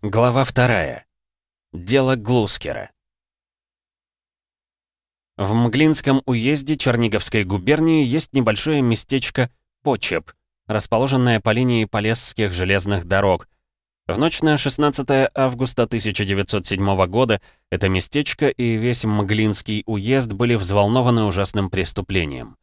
Глава вторая. Дело Глускера. В Мглинском уезде Черниговской губернии есть небольшое местечко Почеп, расположенное по линии Полесских железных дорог. В ночь на 16 августа 1907 года это местечко и весь Мглинский уезд были взволнованы ужасным преступлением.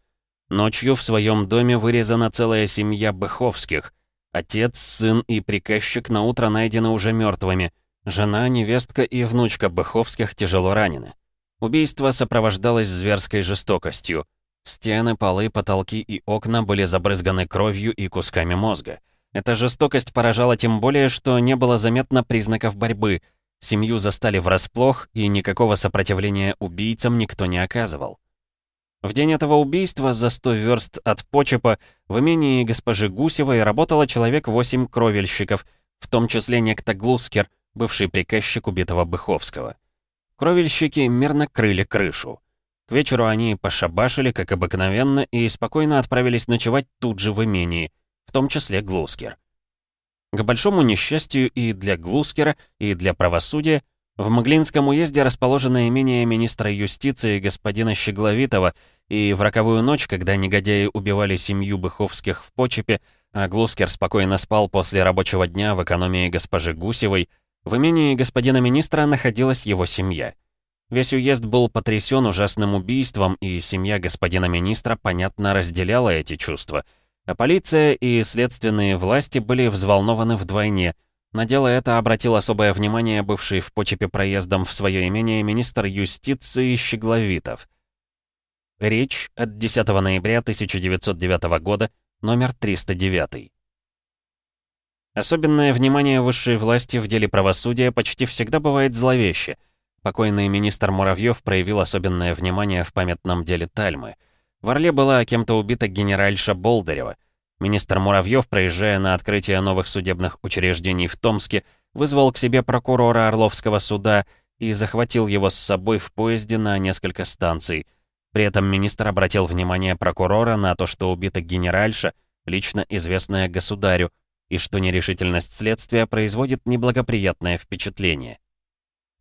Ночью в своем доме вырезана целая семья Быховских — Отец, сын и приказчик на утро найдены уже мертвыми. Жена, невестка и внучка Быховских тяжело ранены. Убийство сопровождалось зверской жестокостью. Стены, полы, потолки и окна были забрызганы кровью и кусками мозга. Эта жестокость поражала тем более, что не было заметно признаков борьбы. Семью застали врасплох, и никакого сопротивления убийцам никто не оказывал. В день этого убийства за 100 верст от Почепа в имении госпожи Гусевой работало человек 8 кровельщиков, в том числе некто Глускер, бывший приказчик убитого Быховского. Кровельщики мирно крыли крышу. К вечеру они пошабашили, как обыкновенно, и спокойно отправились ночевать тут же в имении, в том числе Глускер. К большому несчастью и для Глускера, и для правосудия, в Маглинском уезде расположено имение министра юстиции господина Щегловитова, и в роковую ночь, когда негодяи убивали семью Быховских в Почепе, а Глускер спокойно спал после рабочего дня в экономии госпожи Гусевой, в имении господина министра находилась его семья. Весь уезд был потрясен ужасным убийством, и семья господина министра, понятно, разделяла эти чувства. А полиция и следственные власти были взволнованы вдвойне. На дело это обратил особое внимание бывший в Почепе проездом в свое имение министр юстиции Щегловитов. Речь от 10 ноября 1909 года, номер 309. Особенное внимание высшей власти в деле правосудия почти всегда бывает зловеще. Покойный министр Муравьев проявил особенное внимание в памятном деле Тальмы. В Орле была кем-то убита генеральша Болдырева. Министр Муравьев, проезжая на открытие новых судебных учреждений в Томске, вызвал к себе прокурора Орловского суда и захватил его с собой в поезде на несколько станций – при этом министр обратил внимание прокурора на то, что убита генеральша, лично известная государю, и что нерешительность следствия производит неблагоприятное впечатление.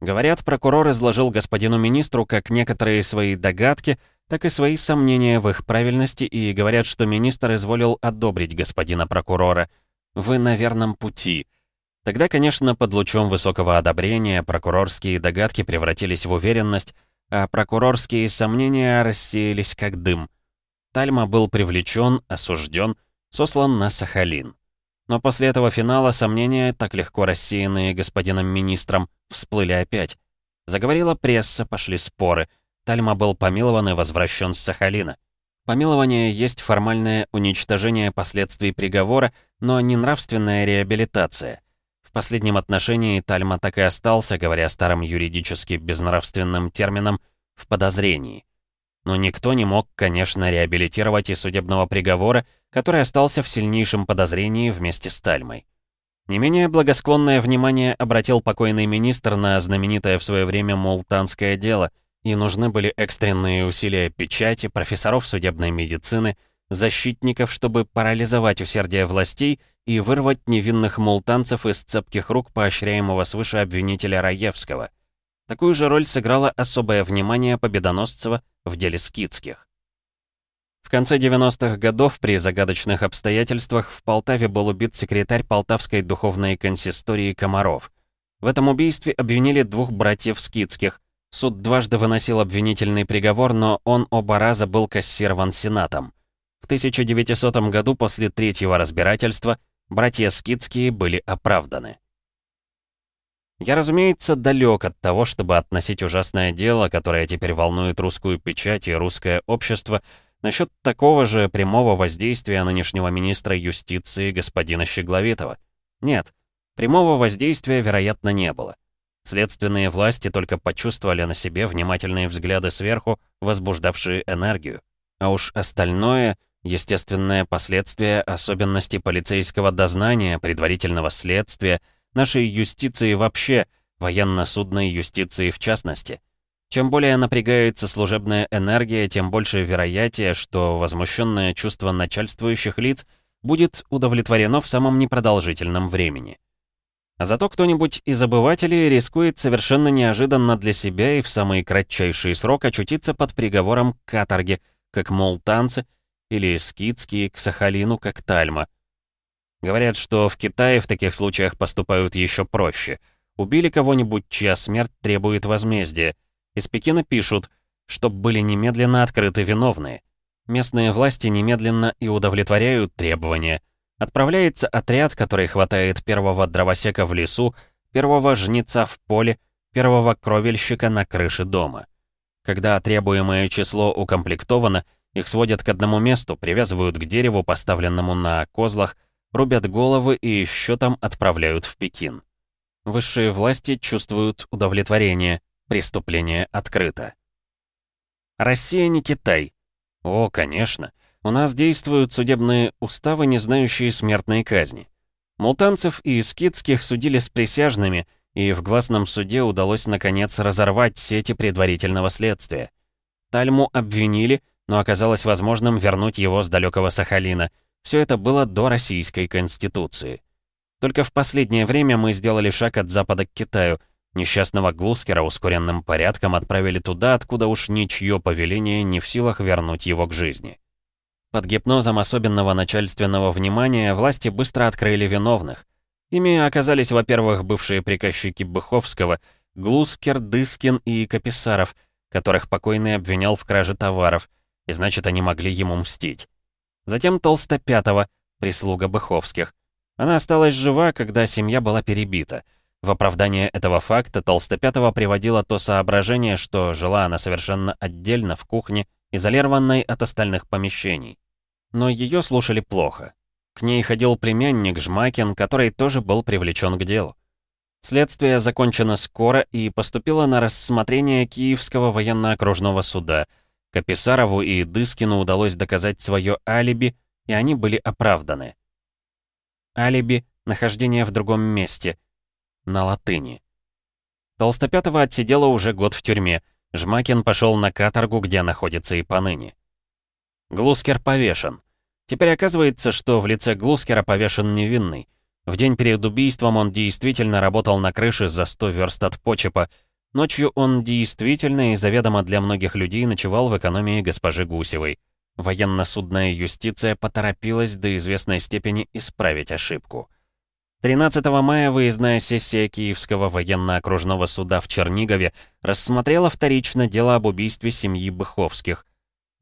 Говорят, прокурор изложил господину министру как некоторые свои догадки, так и свои сомнения в их правильности и говорят, что министр изволил одобрить господина прокурора. Вы на верном пути. Тогда, конечно, под лучом высокого одобрения прокурорские догадки превратились в уверенность, а прокурорские сомнения рассеялись как дым. Тальма был привлечен, осужден, сослан на Сахалин. Но после этого финала сомнения, так легко рассеянные господином министром, всплыли опять. Заговорила пресса, пошли споры. Тальма был помилован и возвращен с Сахалина. Помилование есть формальное уничтожение последствий приговора, но не нравственная реабилитация последнем отношении Тальма так и остался, говоря старым юридически безнравственным термином, в подозрении. Но никто не мог, конечно, реабилитировать и судебного приговора, который остался в сильнейшем подозрении вместе с Тальмой. Не менее благосклонное внимание обратил покойный министр на знаменитое в свое время Мултанское дело, и нужны были экстренные усилия печати, профессоров судебной медицины, защитников, чтобы парализовать усердие властей и вырвать невинных мултанцев из цепких рук поощряемого свыше обвинителя Раевского. Такую же роль сыграло особое внимание Победоносцева в деле Скидских. В конце 90-х годов при загадочных обстоятельствах в Полтаве был убит секретарь Полтавской духовной консистории Комаров. В этом убийстве обвинили двух братьев Скидских. Суд дважды выносил обвинительный приговор, но он оба раза был кассирован Сенатом. В 1900 году после третьего разбирательства братья Скидские были оправданы. Я, разумеется, далек от того, чтобы относить ужасное дело, которое теперь волнует русскую печать и русское общество, насчет такого же прямого воздействия нынешнего министра юстиции господина Щегловитова. Нет, прямого воздействия, вероятно, не было. Следственные власти только почувствовали на себе внимательные взгляды сверху, возбуждавшие энергию. А уж остальное естественное последствие особенностей полицейского дознания, предварительного следствия, нашей юстиции вообще, военно-судной юстиции в частности. Чем более напрягается служебная энергия, тем больше вероятие, что возмущенное чувство начальствующих лиц будет удовлетворено в самом непродолжительном времени. А зато кто-нибудь из обывателей рискует совершенно неожиданно для себя и в самый кратчайший срок очутиться под приговором к как молтанцы, или скидские к Сахалину, как Тальма. Говорят, что в Китае в таких случаях поступают еще проще. Убили кого-нибудь, чья смерть требует возмездия. Из Пекина пишут, чтоб были немедленно открыты виновные. Местные власти немедленно и удовлетворяют требования. Отправляется отряд, который хватает первого дровосека в лесу, первого жнеца в поле, первого кровельщика на крыше дома. Когда требуемое число укомплектовано, их сводят к одному месту, привязывают к дереву, поставленному на козлах, рубят головы и счетом отправляют в Пекин. Высшие власти чувствуют удовлетворение, преступление открыто. Россия не Китай. О, конечно. У нас действуют судебные уставы, не знающие смертной казни. Мултанцев и Искитских судили с присяжными, и в гласном суде удалось наконец разорвать сети предварительного следствия. Тальму обвинили, но оказалось возможным вернуть его с далекого Сахалина. Все это было до Российской Конституции. Только в последнее время мы сделали шаг от Запада к Китаю. Несчастного Глускера ускоренным порядком отправили туда, откуда уж ничье повеление не в силах вернуть его к жизни. Под гипнозом особенного начальственного внимания власти быстро открыли виновных. Ими оказались, во-первых, бывшие приказчики Быховского, Глускер, Дыскин и Каписаров, которых покойный обвинял в краже товаров, и значит, они могли ему мстить. Затем Толстопятого, прислуга Быховских. Она осталась жива, когда семья была перебита. В оправдание этого факта Толстопятого приводило то соображение, что жила она совершенно отдельно в кухне, изолированной от остальных помещений. Но ее слушали плохо. К ней ходил племянник Жмакин, который тоже был привлечен к делу. Следствие закончено скоро и поступило на рассмотрение Киевского военно-окружного суда. Каписарову и Дыскину удалось доказать свое алиби, и они были оправданы. Алиби — нахождение в другом месте. На латыни. Толстопятого отсидела уже год в тюрьме. Жмакин пошел на каторгу, где находится и поныне. Глускер повешен. Теперь оказывается, что в лице Глускера повешен невинный. В день перед убийством он действительно работал на крыше за 100 верст от Почепа. Ночью он действительно и заведомо для многих людей ночевал в экономии госпожи Гусевой. Военно-судная юстиция поторопилась до известной степени исправить ошибку. 13 мая выездная сессия Киевского военно-окружного суда в Чернигове рассмотрела вторично дело об убийстве семьи Быховских.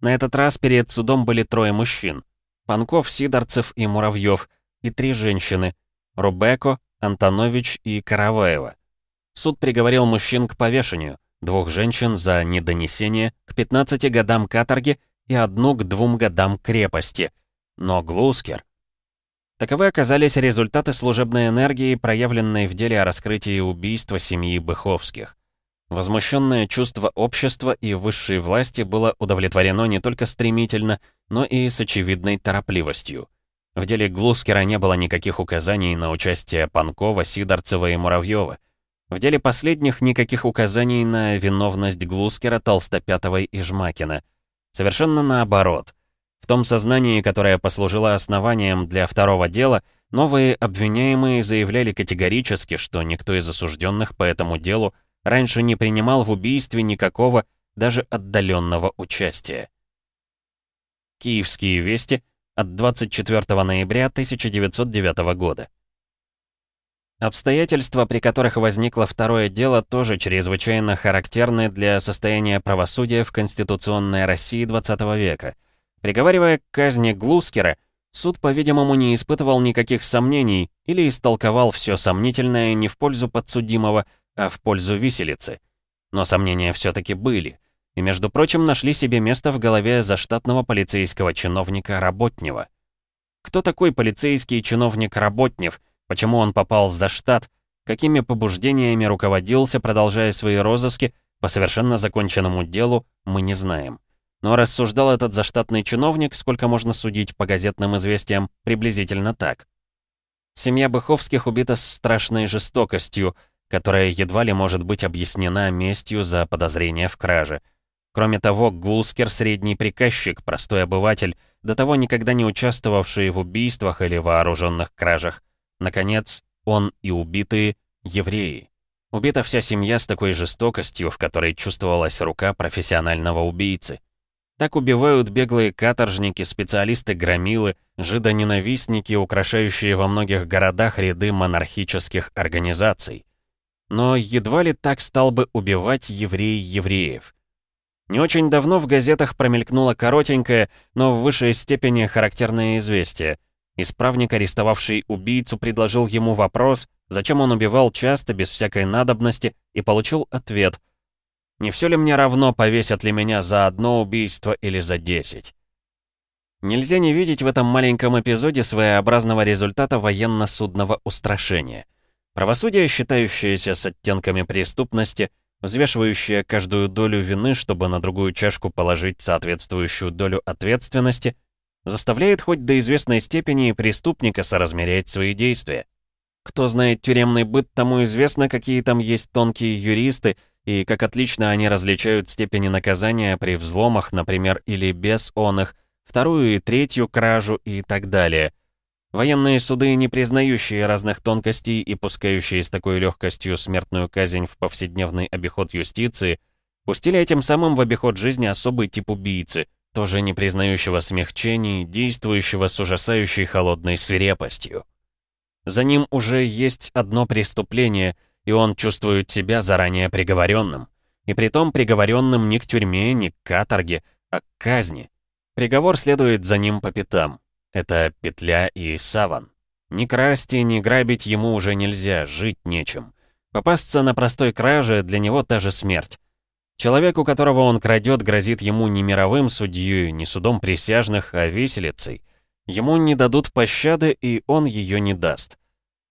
На этот раз перед судом были трое мужчин. Панков, Сидорцев и Муравьев, и три женщины — Рубеко, Антонович и Караваева. Суд приговорил мужчин к повешению, двух женщин за недонесение, к 15 годам каторги и одну к двум годам крепости. Но Глускер... Таковы оказались результаты служебной энергии, проявленной в деле о раскрытии убийства семьи Быховских. Возмущенное чувство общества и высшей власти было удовлетворено не только стремительно, но и с очевидной торопливостью. В деле Глускера не было никаких указаний на участие Панкова, Сидорцева и Муравьева. В деле последних никаких указаний на виновность Глускера, Толстопятовой и Жмакина. Совершенно наоборот. В том сознании, которое послужило основанием для второго дела, новые обвиняемые заявляли категорически, что никто из осужденных по этому делу раньше не принимал в убийстве никакого, даже отдаленного участия. Киевские вести от 24 ноября 1909 года. Обстоятельства, при которых возникло второе дело, тоже чрезвычайно характерны для состояния правосудия в конституционной России XX века. Приговаривая к казни Глускера, суд, по-видимому, не испытывал никаких сомнений или истолковал все сомнительное не в пользу подсудимого, а в пользу виселицы. Но сомнения все-таки были. И, между прочим, нашли себе место в голове заштатного полицейского чиновника Работнева. Кто такой полицейский чиновник Работнев? Почему он попал за штат? Какими побуждениями руководился, продолжая свои розыски, по совершенно законченному делу, мы не знаем. Но рассуждал этот заштатный чиновник, сколько можно судить по газетным известиям, приблизительно так. Семья Быховских убита с страшной жестокостью, которая едва ли может быть объяснена местью за подозрение в краже. Кроме того, Глускер — средний приказчик, простой обыватель, до того никогда не участвовавший в убийствах или вооруженных кражах. Наконец, Он и убитые — евреи. Убита вся семья с такой жестокостью, в которой чувствовалась рука профессионального убийцы. Так убивают беглые каторжники, специалисты-громилы, жидоненавистники, украшающие во многих городах ряды монархических организаций. Но едва ли так стал бы убивать еврей евреев. Не очень давно в газетах промелькнуло коротенькое, но в высшей степени характерное известие. Исправник, арестовавший убийцу, предложил ему вопрос, зачем он убивал часто, без всякой надобности, и получил ответ. «Не все ли мне равно, повесят ли меня за одно убийство или за десять?» Нельзя не видеть в этом маленьком эпизоде своеобразного результата военно-судного устрашения. Правосудие, считающееся с оттенками преступности, взвешивающее каждую долю вины, чтобы на другую чашку положить соответствующую долю ответственности, заставляет хоть до известной степени преступника соразмерять свои действия. Кто знает тюремный быт, тому известно, какие там есть тонкие юристы, и как отлично они различают степени наказания при взломах, например, или без он вторую и третью кражу и так далее. Военные суды, не признающие разных тонкостей и пускающие с такой легкостью смертную казнь в повседневный обиход юстиции, пустили этим самым в обиход жизни особый тип убийцы, тоже не признающего смягчений, действующего с ужасающей холодной свирепостью. За ним уже есть одно преступление, и он чувствует себя заранее приговоренным. И притом приговоренным не к тюрьме, не к каторге, а к казни. Приговор следует за ним по пятам. Это петля и саван. Ни красть и ни грабить ему уже нельзя, жить нечем. Попасться на простой краже для него та же смерть. Человек, у которого он крадет, грозит ему не мировым судьей, не судом присяжных, а виселицей. Ему не дадут пощады, и он ее не даст.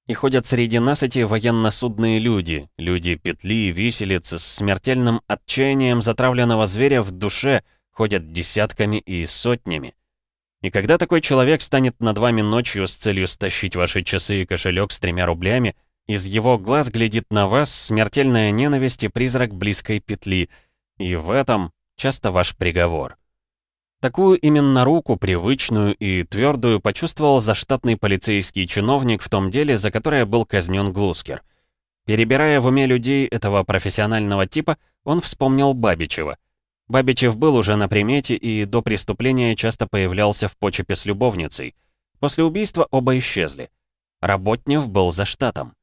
И ходят среди нас эти военно-судные люди, люди петли и виселицы с смертельным отчаянием затравленного зверя в душе — ходят десятками и сотнями. И когда такой человек станет над вами ночью с целью стащить ваши часы и кошелек с тремя рублями, из его глаз глядит на вас смертельная ненависть и призрак близкой петли, и в этом часто ваш приговор. Такую именно руку, привычную и твердую, почувствовал заштатный полицейский чиновник в том деле, за которое был казнен Глускер. Перебирая в уме людей этого профессионального типа, он вспомнил Бабичева — Бабичев был уже на примете и до преступления часто появлялся в почепе с любовницей. После убийства оба исчезли. Работнев был за штатом.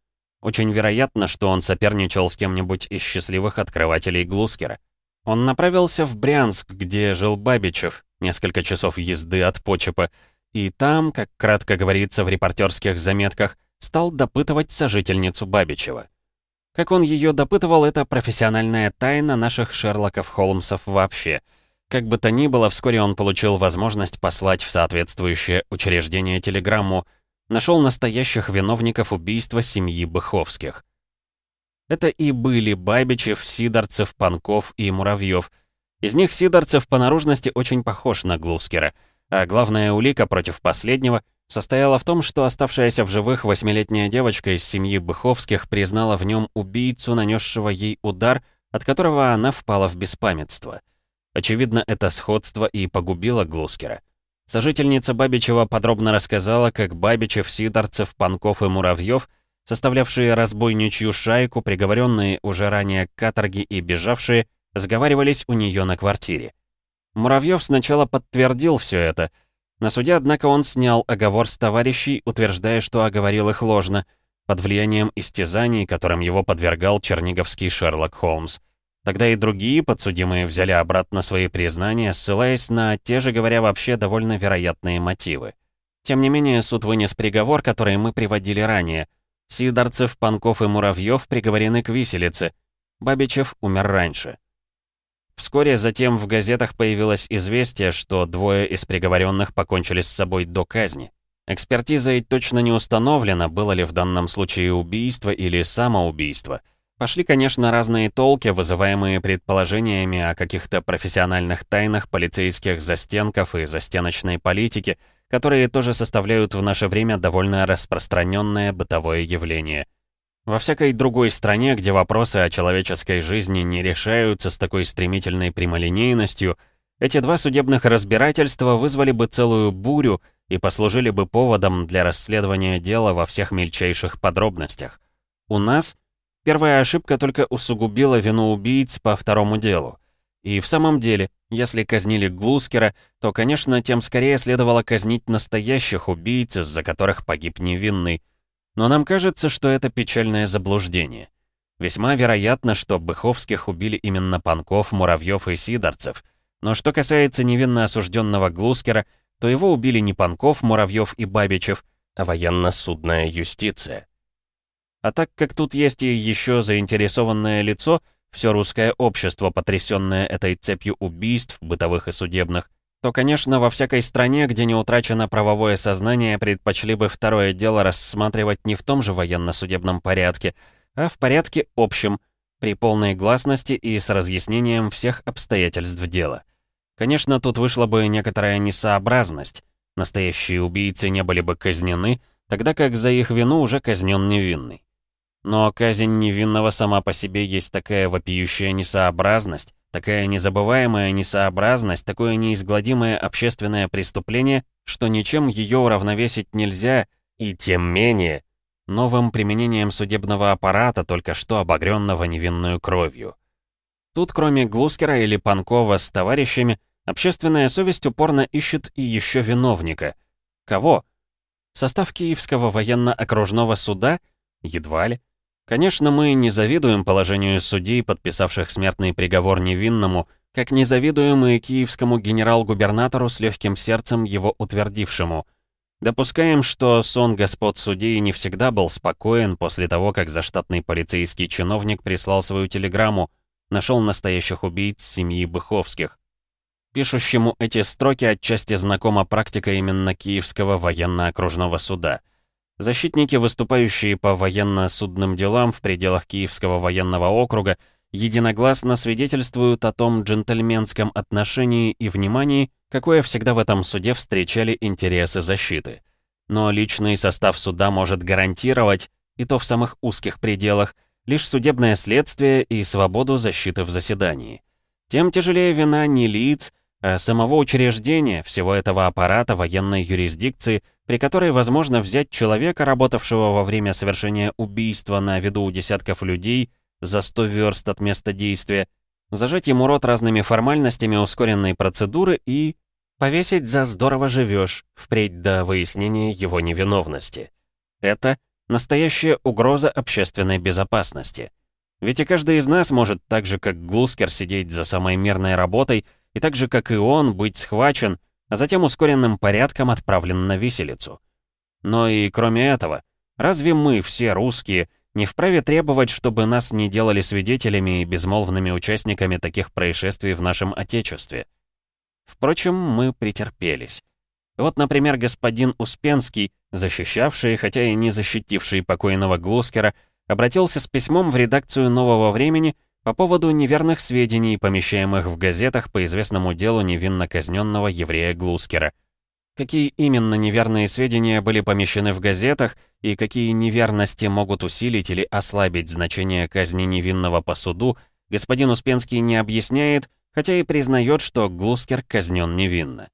Очень вероятно, что он соперничал с кем-нибудь из счастливых открывателей Глускера. Он направился в Брянск, где жил Бабичев, несколько часов езды от почепа, и там, как кратко говорится в репортерских заметках, стал допытывать сожительницу Бабичева. Как он ее допытывал, это профессиональная тайна наших Шерлоков Холмсов вообще. Как бы то ни было, вскоре он получил возможность послать в соответствующее учреждение телеграмму «Нашел настоящих виновников убийства семьи Быховских». Это и были Бабичев, Сидорцев, Панков и Муравьев. Из них Сидорцев по наружности очень похож на Глускера, а главная улика против последнего — состояла в том, что оставшаяся в живых восьмилетняя девочка из семьи Быховских признала в нем убийцу, нанесшего ей удар, от которого она впала в беспамятство. Очевидно, это сходство и погубило Глускера. Сожительница Бабичева подробно рассказала, как Бабичев, Сидорцев, Панков и Муравьев, составлявшие разбойничью шайку, приговоренные уже ранее к каторге и бежавшие, сговаривались у нее на квартире. Муравьев сначала подтвердил все это — на суде, однако, он снял оговор с товарищей, утверждая, что оговорил их ложно, под влиянием истязаний, которым его подвергал черниговский Шерлок Холмс. Тогда и другие подсудимые взяли обратно свои признания, ссылаясь на те же, говоря вообще, довольно вероятные мотивы. Тем не менее, суд вынес приговор, который мы приводили ранее. Сидорцев, Панков и Муравьев приговорены к виселице. Бабичев умер раньше. Вскоре затем в газетах появилось известие, что двое из приговоренных покончили с собой до казни. Экспертизой точно не установлено, было ли в данном случае убийство или самоубийство. Пошли, конечно, разные толки, вызываемые предположениями о каких-то профессиональных тайнах полицейских застенков и застеночной политики, которые тоже составляют в наше время довольно распространенное бытовое явление – во всякой другой стране, где вопросы о человеческой жизни не решаются с такой стремительной прямолинейностью, эти два судебных разбирательства вызвали бы целую бурю и послужили бы поводом для расследования дела во всех мельчайших подробностях. У нас первая ошибка только усугубила вину убийц по второму делу. И в самом деле, если казнили Глускера, то, конечно, тем скорее следовало казнить настоящих убийц, из-за которых погиб невинный. Но нам кажется, что это печальное заблуждение. Весьма вероятно, что Быховских убили именно Панков, Муравьев и Сидорцев. Но что касается невинно осужденного Глускера, то его убили не Панков, Муравьев и Бабичев, а военно-судная юстиция. А так как тут есть и еще заинтересованное лицо, все русское общество, потрясенное этой цепью убийств, бытовых и судебных, то, конечно, во всякой стране, где не утрачено правовое сознание, предпочли бы второе дело рассматривать не в том же военно-судебном порядке, а в порядке общем, при полной гласности и с разъяснением всех обстоятельств дела. Конечно, тут вышла бы некоторая несообразность. Настоящие убийцы не были бы казнены, тогда как за их вину уже казнен невинный. Но казнь невинного сама по себе есть такая вопиющая несообразность, такая незабываемая несообразность, такое неизгладимое общественное преступление, что ничем ее уравновесить нельзя, и тем менее новым применением судебного аппарата, только что обогренного невинную кровью. Тут, кроме Глускера или Панкова с товарищами, Общественная совесть упорно ищет и еще виновника. Кого? Состав Киевского военно-окружного суда? Едва ли. Конечно, мы не завидуем положению судей, подписавших смертный приговор невинному, как не завидуем и киевскому генерал-губернатору с легким сердцем его утвердившему. Допускаем, что сон господ судей не всегда был спокоен после того, как заштатный полицейский чиновник прислал свою телеграмму, нашел настоящих убийц семьи Быховских. Пишущему эти строки отчасти знакома практика именно Киевского военно-окружного суда. Защитники, выступающие по военно-судным делам в пределах Киевского военного округа, единогласно свидетельствуют о том джентльменском отношении и внимании, какое всегда в этом суде встречали интересы защиты. Но личный состав суда может гарантировать, и то в самых узких пределах, лишь судебное следствие и свободу защиты в заседании. Тем тяжелее вина не лиц, а самого учреждения, всего этого аппарата военной юрисдикции, при которой возможно взять человека, работавшего во время совершения убийства на виду у десятков людей за 100 верст от места действия, зажать ему рот разными формальностями ускоренной процедуры и повесить за «здорово живешь» впредь до выяснения его невиновности. Это настоящая угроза общественной безопасности. Ведь и каждый из нас может так же, как Глускер, сидеть за самой мирной работой – и так же, как и он, быть схвачен, а затем ускоренным порядком отправлен на виселицу. Но и кроме этого, разве мы, все русские, не вправе требовать, чтобы нас не делали свидетелями и безмолвными участниками таких происшествий в нашем Отечестве? Впрочем, мы претерпелись. Вот, например, господин Успенский, защищавший, хотя и не защитивший покойного Глускера, обратился с письмом в редакцию «Нового времени» по поводу неверных сведений, помещаемых в газетах по известному делу невинно казненного еврея Глускера. Какие именно неверные сведения были помещены в газетах и какие неверности могут усилить или ослабить значение казни невинного по суду, господин Успенский не объясняет, хотя и признает, что Глускер казнен невинно.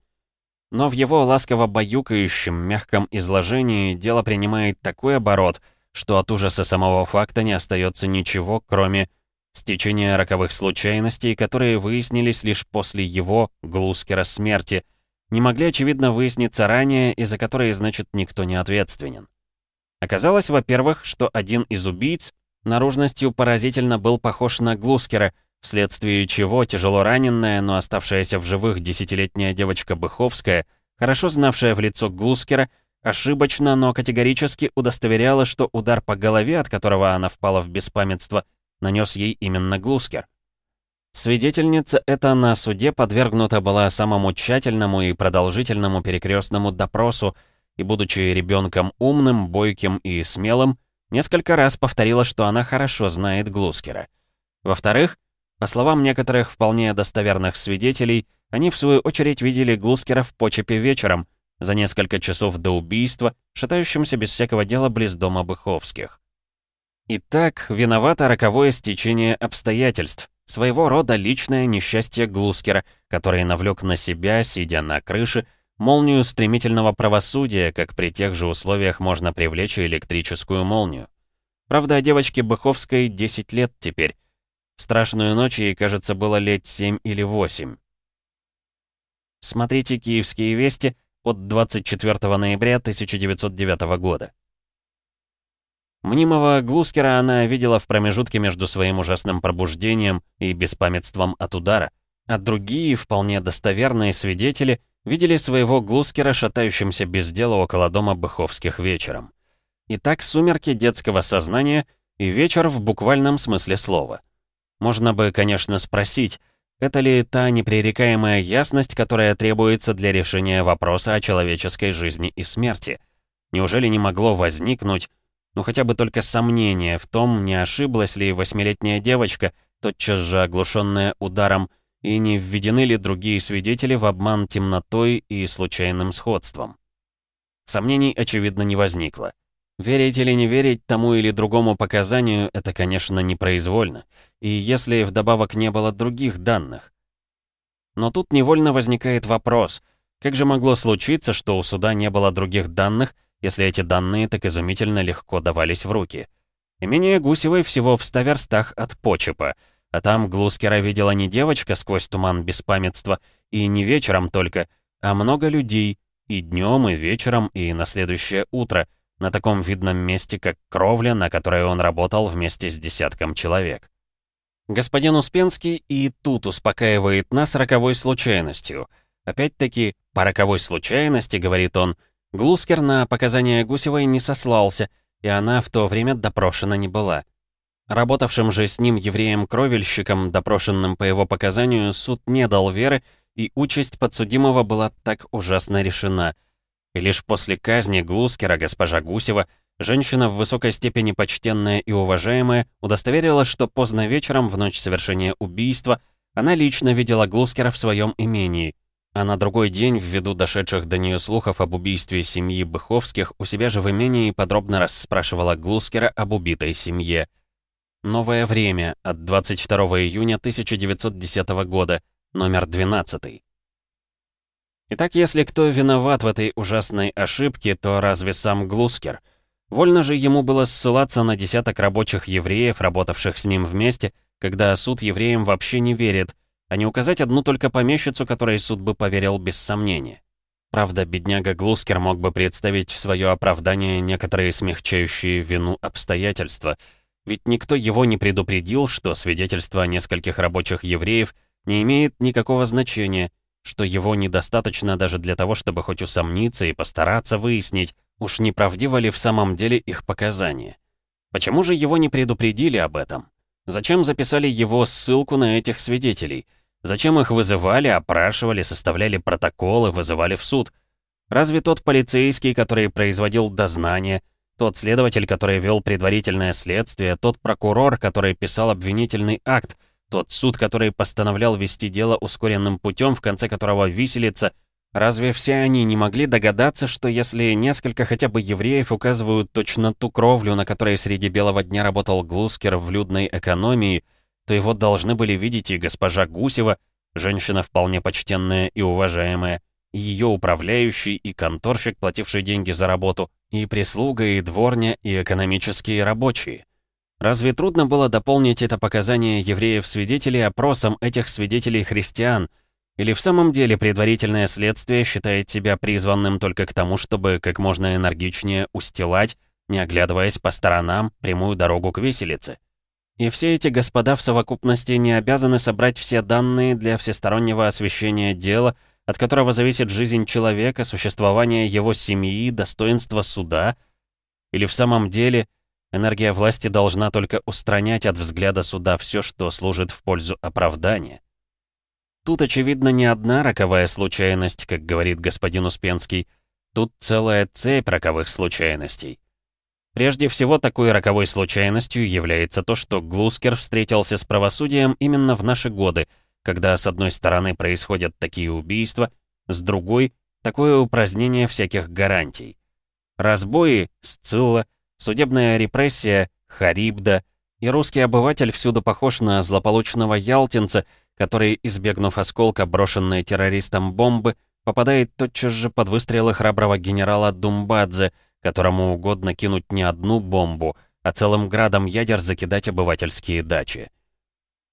Но в его ласково баюкающем, мягком изложении дело принимает такой оборот, что от ужаса самого факта не остается ничего, кроме Стечение роковых случайностей, которые выяснились лишь после его, Глускера, смерти, не могли, очевидно, выясниться ранее, и за которые, значит, никто не ответственен. Оказалось, во-первых, что один из убийц наружностью поразительно был похож на Глускера, вследствие чего тяжело раненная, но оставшаяся в живых десятилетняя девочка Быховская, хорошо знавшая в лицо Глускера, ошибочно, но категорически удостоверяла, что удар по голове, от которого она впала в беспамятство, нанес ей именно Глускер. Свидетельница эта на суде подвергнута была самому тщательному и продолжительному перекрестному допросу, и, будучи ребенком умным, бойким и смелым, несколько раз повторила, что она хорошо знает Глускера. Во-вторых, по словам некоторых вполне достоверных свидетелей, они в свою очередь видели Глускера в почепе вечером, за несколько часов до убийства, шатающимся без всякого дела близ дома Быховских. Итак, виновато роковое стечение обстоятельств, своего рода личное несчастье Глускера, который навлек на себя, сидя на крыше, молнию стремительного правосудия, как при тех же условиях можно привлечь электрическую молнию. Правда, девочке Быховской 10 лет теперь. В страшную ночь ей, кажется, было лет 7 или 8. Смотрите «Киевские вести» от 24 ноября 1909 года. Мнимого Глускера она видела в промежутке между своим ужасным пробуждением и беспамятством от удара, а другие, вполне достоверные свидетели, видели своего Глускера шатающимся без дела около дома Быховских вечером. Итак, сумерки детского сознания и вечер в буквальном смысле слова. Можно бы, конечно, спросить, это ли та непререкаемая ясность, которая требуется для решения вопроса о человеческой жизни и смерти? Неужели не могло возникнуть ну хотя бы только сомнение в том, не ошиблась ли восьмилетняя девочка, тотчас же оглушенная ударом, и не введены ли другие свидетели в обман темнотой и случайным сходством. Сомнений, очевидно, не возникло. Верить или не верить тому или другому показанию, это, конечно, непроизвольно, и если вдобавок не было других данных. Но тут невольно возникает вопрос, как же могло случиться, что у суда не было других данных, если эти данные так изумительно легко давались в руки. Имение Гусевой всего в ста верстах от Почепа, а там Глускера видела не девочка сквозь туман беспамятства, и не вечером только, а много людей, и днем, и вечером, и на следующее утро, на таком видном месте, как кровля, на которой он работал вместе с десятком человек. Господин Успенский и тут успокаивает нас роковой случайностью. Опять-таки, по роковой случайности, говорит он, Глускер на показания Гусевой не сослался, и она в то время допрошена не была. Работавшим же с ним евреем-кровельщиком, допрошенным по его показанию, суд не дал веры, и участь подсудимого была так ужасно решена. И лишь после казни Глускера госпожа Гусева, женщина в высокой степени почтенная и уважаемая, удостоверила, что поздно вечером, в ночь совершения убийства, она лично видела Глускера в своем имении. А на другой день, ввиду дошедших до нее слухов об убийстве семьи Быховских, у себя же в имении подробно расспрашивала Глускера об убитой семье. «Новое время» от 22 июня 1910 года, номер 12. Итак, если кто виноват в этой ужасной ошибке, то разве сам Глускер? Вольно же ему было ссылаться на десяток рабочих евреев, работавших с ним вместе, когда суд евреям вообще не верит, а не указать одну только помещицу, которой суд бы поверил без сомнения. Правда, бедняга Глускер мог бы представить в свое оправдание некоторые смягчающие вину обстоятельства, ведь никто его не предупредил, что свидетельство нескольких рабочих евреев не имеет никакого значения, что его недостаточно даже для того, чтобы хоть усомниться и постараться выяснить, уж неправдиво ли в самом деле их показания. Почему же его не предупредили об этом? Зачем записали его ссылку на этих свидетелей? Зачем их вызывали, опрашивали, составляли протоколы, вызывали в суд? Разве тот полицейский, который производил дознание, тот следователь, который вел предварительное следствие, тот прокурор, который писал обвинительный акт, тот суд, который постановлял вести дело ускоренным путем, в конце которого виселица, разве все они не могли догадаться, что если несколько хотя бы евреев указывают точно ту кровлю, на которой среди белого дня работал Глускер в людной экономии, то его должны были видеть и госпожа Гусева, женщина вполне почтенная и уважаемая, и ее управляющий, и конторщик, плативший деньги за работу, и прислуга, и дворня, и экономические рабочие. Разве трудно было дополнить это показание евреев-свидетелей опросом этих свидетелей-христиан? Или в самом деле предварительное следствие считает себя призванным только к тому, чтобы как можно энергичнее устилать, не оглядываясь по сторонам, прямую дорогу к виселице? И все эти господа в совокупности не обязаны собрать все данные для всестороннего освещения дела, от которого зависит жизнь человека, существование его семьи, достоинство суда? Или в самом деле энергия власти должна только устранять от взгляда суда все, что служит в пользу оправдания? Тут, очевидно, не одна роковая случайность, как говорит господин Успенский. Тут целая цепь роковых случайностей. Прежде всего, такой роковой случайностью является то, что Глускер встретился с правосудием именно в наши годы, когда с одной стороны происходят такие убийства, с другой — такое упразднение всяких гарантий. Разбои — Сцилла, судебная репрессия — Харибда, и русский обыватель всюду похож на злополучного ялтинца, который, избегнув осколка, брошенной террористом бомбы, попадает тотчас же под выстрелы храброго генерала Думбадзе, которому угодно кинуть не одну бомбу, а целым градом ядер закидать обывательские дачи.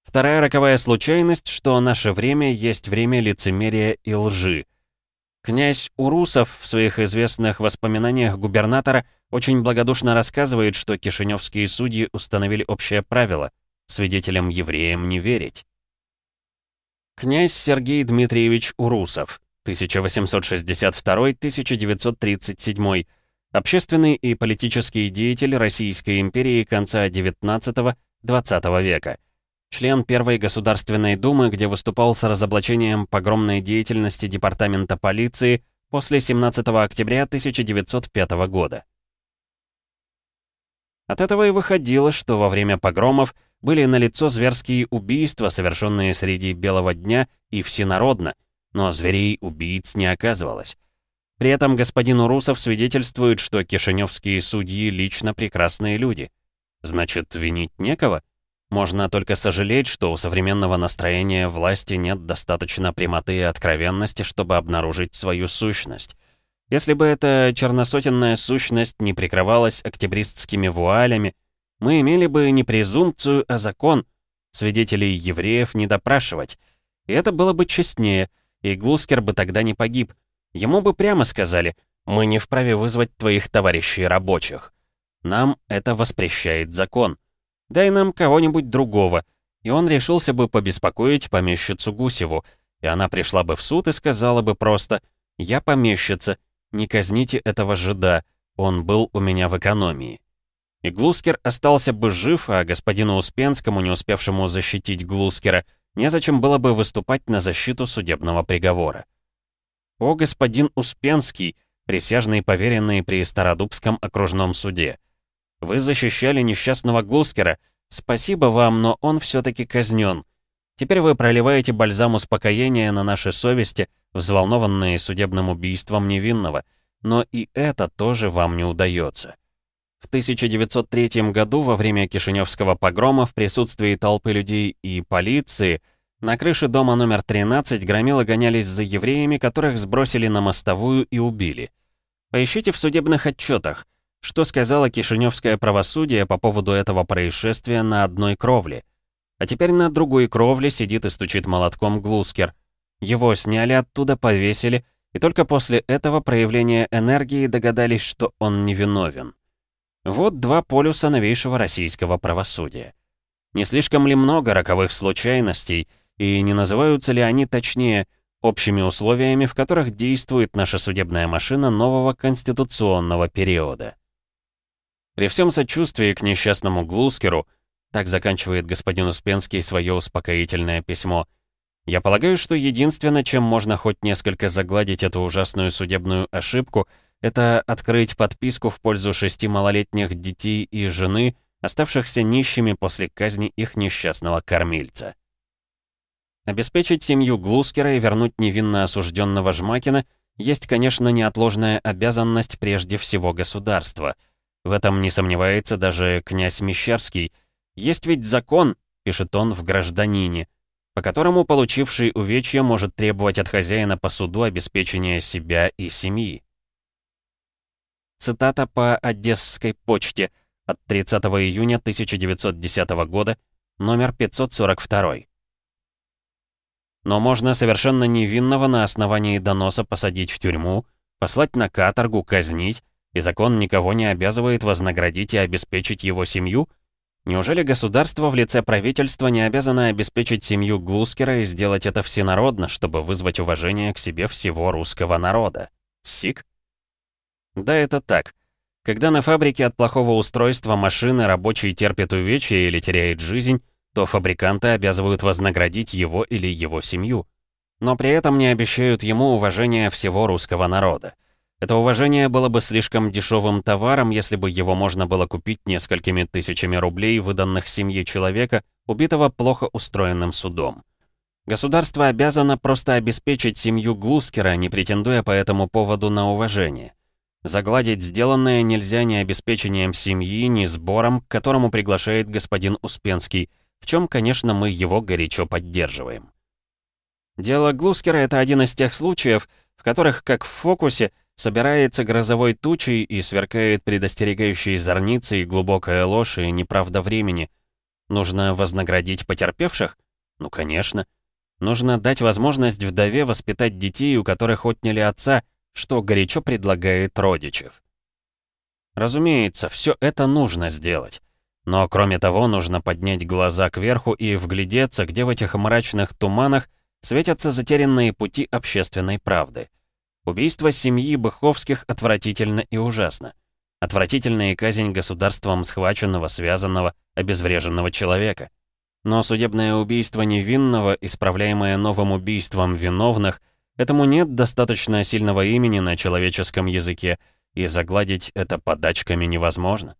Вторая роковая случайность, что наше время есть время лицемерия и лжи. Князь Урусов в своих известных воспоминаниях губернатора очень благодушно рассказывает, что кишиневские судьи установили общее правило — свидетелям-евреям не верить. Князь Сергей Дмитриевич Урусов, 1862-1937, общественный и политический деятель Российской империи конца XIX-XX века — член Первой Государственной Думы, где выступал с разоблачением погромной деятельности Департамента полиции после 17 октября 1905 года. От этого и выходило, что во время погромов были налицо зверские убийства, совершенные среди белого дня и всенародно, но зверей-убийц не оказывалось. При этом господин Урусов свидетельствует, что кишиневские судьи лично прекрасные люди. Значит, винить некого? Можно только сожалеть, что у современного настроения власти нет достаточно прямоты и откровенности, чтобы обнаружить свою сущность. Если бы эта черносотенная сущность не прикрывалась октябристскими вуалями, мы имели бы не презумпцию, а закон, свидетелей евреев не допрашивать. И это было бы честнее, и Глускер бы тогда не погиб. Ему бы прямо сказали, мы не вправе вызвать твоих товарищей рабочих. Нам это воспрещает закон. Дай нам кого-нибудь другого. И он решился бы побеспокоить помещицу Гусеву, и она пришла бы в суд и сказала бы просто «Я помещица, не казните этого жида, он был у меня в экономии». И Глускер остался бы жив, а господину Успенскому, не успевшему защитить Глускера, незачем было бы выступать на защиту судебного приговора. «О, господин Успенский, присяжный поверенный при Стародубском окружном суде!» Вы защищали несчастного Глускера. Спасибо вам, но он все-таки казнен. Теперь вы проливаете бальзам успокоения на наши совести, взволнованные судебным убийством невинного. Но и это тоже вам не удается. В 1903 году, во время Кишиневского погрома, в присутствии толпы людей и полиции, на крыше дома номер 13 громилы гонялись за евреями, которых сбросили на мостовую и убили. Поищите в судебных отчетах. Что сказала кишиневское правосудие по поводу этого происшествия на одной кровле? А теперь на другой кровле сидит и стучит молотком Глускер. Его сняли оттуда, повесили, и только после этого проявления энергии догадались, что он невиновен. Вот два полюса новейшего российского правосудия. Не слишком ли много роковых случайностей, и не называются ли они точнее общими условиями, в которых действует наша судебная машина нового конституционного периода? При всем сочувствии к несчастному Глускеру, так заканчивает господин Успенский свое успокоительное письмо, я полагаю, что единственное, чем можно хоть несколько загладить эту ужасную судебную ошибку, это открыть подписку в пользу шести малолетних детей и жены, оставшихся нищими после казни их несчастного кормильца. Обеспечить семью Глускера и вернуть невинно осужденного Жмакина есть, конечно, неотложная обязанность прежде всего государства — в этом не сомневается даже князь Мещерский. Есть ведь закон, пишет он в «Гражданине», по которому получивший увечья может требовать от хозяина по суду обеспечения себя и семьи. Цитата по Одесской почте от 30 июня 1910 года, номер 542. Но можно совершенно невинного на основании доноса посадить в тюрьму, послать на каторгу, казнить, и закон никого не обязывает вознаградить и обеспечить его семью? Неужели государство в лице правительства не обязано обеспечить семью Глускера и сделать это всенародно, чтобы вызвать уважение к себе всего русского народа? Сик? Да, это так. Когда на фабрике от плохого устройства машины рабочий терпит увечья или теряет жизнь, то фабриканты обязывают вознаградить его или его семью. Но при этом не обещают ему уважения всего русского народа. Это уважение было бы слишком дешевым товаром, если бы его можно было купить несколькими тысячами рублей, выданных семье человека, убитого плохо устроенным судом. Государство обязано просто обеспечить семью Глускера, не претендуя по этому поводу на уважение. Загладить сделанное нельзя ни обеспечением семьи, ни сбором, к которому приглашает господин Успенский, в чем, конечно, мы его горячо поддерживаем. Дело Глускера — это один из тех случаев, в которых, как в фокусе, собирается грозовой тучей и сверкает предостерегающей зорницей глубокая ложь и неправда времени. Нужно вознаградить потерпевших? Ну, конечно. Нужно дать возможность вдове воспитать детей, у которых отняли отца, что горячо предлагает родичев. Разумеется, все это нужно сделать. Но кроме того, нужно поднять глаза кверху и вглядеться, где в этих мрачных туманах светятся затерянные пути общественной правды. Убийство семьи Быховских отвратительно и ужасно. Отвратительная казнь государством схваченного, связанного, обезвреженного человека. Но судебное убийство невинного, исправляемое новым убийством виновных, этому нет достаточно сильного имени на человеческом языке, и загладить это подачками невозможно.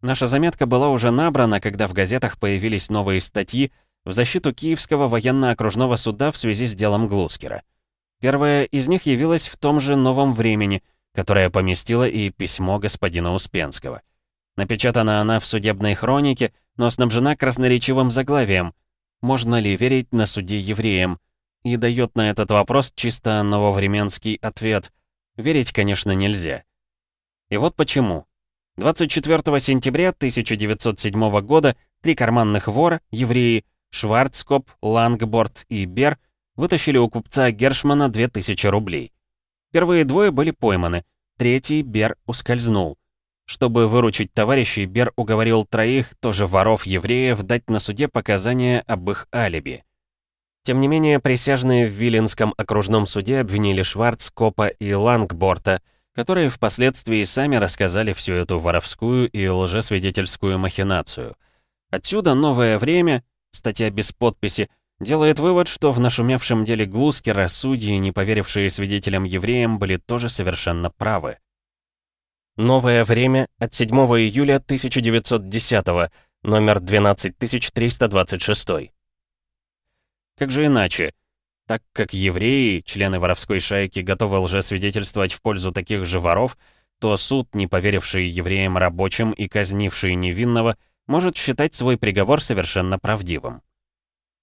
Наша заметка была уже набрана, когда в газетах появились новые статьи в защиту Киевского военно-окружного суда в связи с делом Глускера. Первая из них явилась в том же новом времени, которое поместило и письмо господина Успенского. Напечатана она в судебной хронике, но снабжена красноречивым заглавием «Можно ли верить на суде евреям?» И дает на этот вопрос чисто нововременский ответ. Верить, конечно, нельзя. И вот почему. 24 сентября 1907 года три карманных вора, евреи, Шварцкоп, Лангборд и Бер вытащили у купца Гершмана 2000 рублей. Первые двое были пойманы, третий Бер ускользнул. Чтобы выручить товарищей, Бер уговорил троих, тоже воров-евреев, дать на суде показания об их алиби. Тем не менее, присяжные в Виленском окружном суде обвинили Шварцкопа и Лангборта, которые впоследствии сами рассказали всю эту воровскую и лжесвидетельскую махинацию. Отсюда новое время, статья без подписи, делает вывод, что в нашумевшем деле Глускера судьи, не поверившие свидетелям-евреям, были тоже совершенно правы. Новое время от 7 июля 1910 номер 12326. Как же иначе? Так как евреи, члены воровской шайки, готовы лжесвидетельствовать в пользу таких же воров, то суд, не поверивший евреям рабочим и казнивший невинного, может считать свой приговор совершенно правдивым.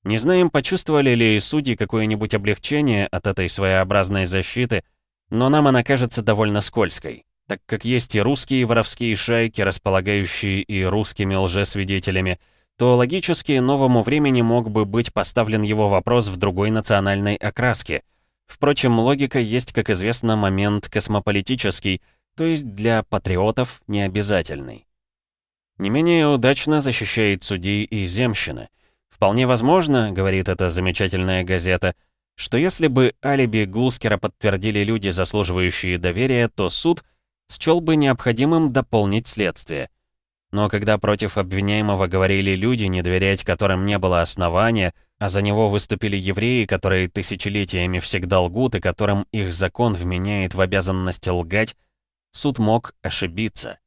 Не знаем, почувствовали ли судьи какое-нибудь облегчение от этой своеобразной защиты, но нам она кажется довольно скользкой, так как есть и русские воровские шайки, располагающие и русскими лжесвидетелями, то логически новому времени мог бы быть поставлен его вопрос в другой национальной окраске. Впрочем, логика есть, как известно, момент космополитический, то есть для патриотов необязательный. Не менее удачно защищает судей и земщина — Вполне возможно, говорит эта замечательная газета, что если бы алиби Глускера подтвердили люди, заслуживающие доверия, то суд счел бы необходимым дополнить следствие. Но когда против обвиняемого говорили люди, не доверять которым не было основания, а за него выступили евреи, которые тысячелетиями всегда лгут и которым их закон вменяет в обязанность лгать, суд мог ошибиться.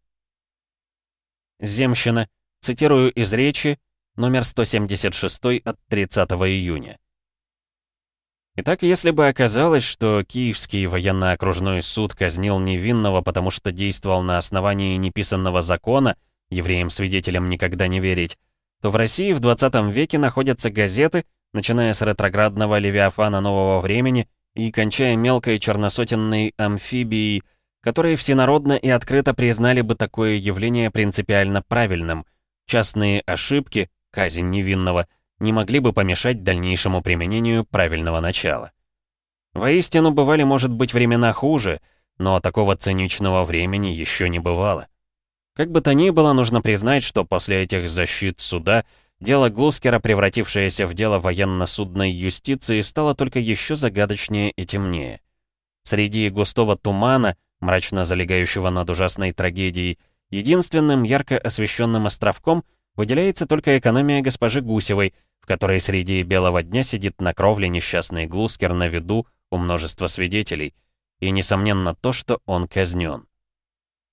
Земщина, цитирую из речи, номер 176 от 30 июня. Итак, если бы оказалось, что Киевский военно-окружной суд казнил невинного, потому что действовал на основании неписанного закона, евреям-свидетелям никогда не верить, то в России в 20 веке находятся газеты, начиная с ретроградного Левиафана нового времени и кончая мелкой черносотенной амфибией, которые всенародно и открыто признали бы такое явление принципиально правильным. Частные ошибки, казнь невинного, не могли бы помешать дальнейшему применению правильного начала. Воистину, бывали, может быть, времена хуже, но такого циничного времени еще не бывало. Как бы то ни было, нужно признать, что после этих защит суда дело Глускера, превратившееся в дело военно-судной юстиции, стало только еще загадочнее и темнее. Среди густого тумана, мрачно залегающего над ужасной трагедией, единственным ярко освещенным островком — Выделяется только экономия госпожи Гусевой, в которой среди белого дня сидит на кровле несчастный Глускер на виду у множества свидетелей, и, несомненно, то, что он казнен.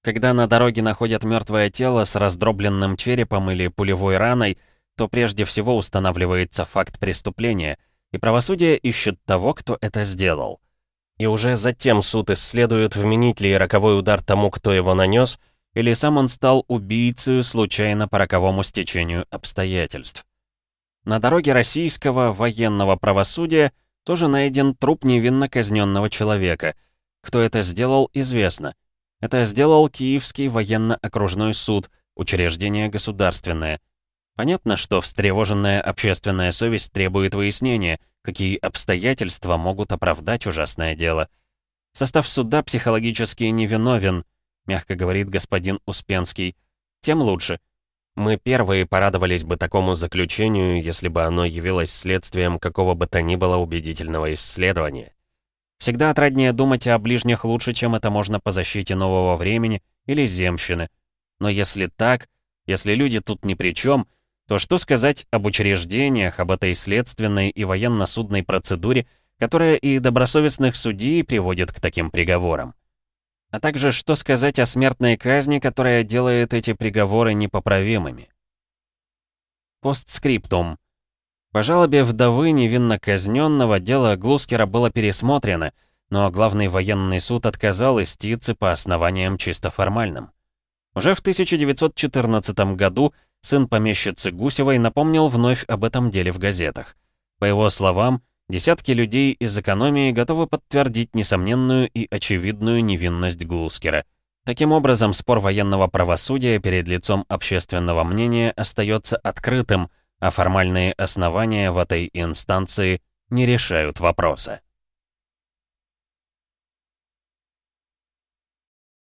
Когда на дороге находят мертвое тело с раздробленным черепом или пулевой раной, то прежде всего устанавливается факт преступления, и правосудие ищет того, кто это сделал. И уже затем суд исследует, вменить ли роковой удар тому, кто его нанес, или сам он стал убийцей случайно по роковому стечению обстоятельств. На дороге российского военного правосудия тоже найден труп невинно казненного человека. Кто это сделал, известно. Это сделал Киевский военно-окружной суд, учреждение государственное. Понятно, что встревоженная общественная совесть требует выяснения, какие обстоятельства могут оправдать ужасное дело. Состав суда психологически невиновен, мягко говорит господин Успенский. Тем лучше. Мы первые порадовались бы такому заключению, если бы оно явилось следствием какого бы то ни было убедительного исследования. Всегда отраднее думать о ближних лучше, чем это можно по защите нового времени или земщины. Но если так, если люди тут ни при чем, то что сказать об учреждениях, об этой следственной и военно-судной процедуре, которая и добросовестных судей приводит к таким приговорам? А также что сказать о смертной казни, которая делает эти приговоры непоправимыми? Постскриптум. По жалобе вдовы невинно казненного дело Глускера было пересмотрено, но главный военный суд отказал истицы по основаниям чисто формальным. Уже в 1914 году сын помещицы Гусевой напомнил вновь об этом деле в газетах. По его словам, Десятки людей из экономии готовы подтвердить несомненную и очевидную невинность Глускера. Таким образом, спор военного правосудия перед лицом общественного мнения остается открытым, а формальные основания в этой инстанции не решают вопроса.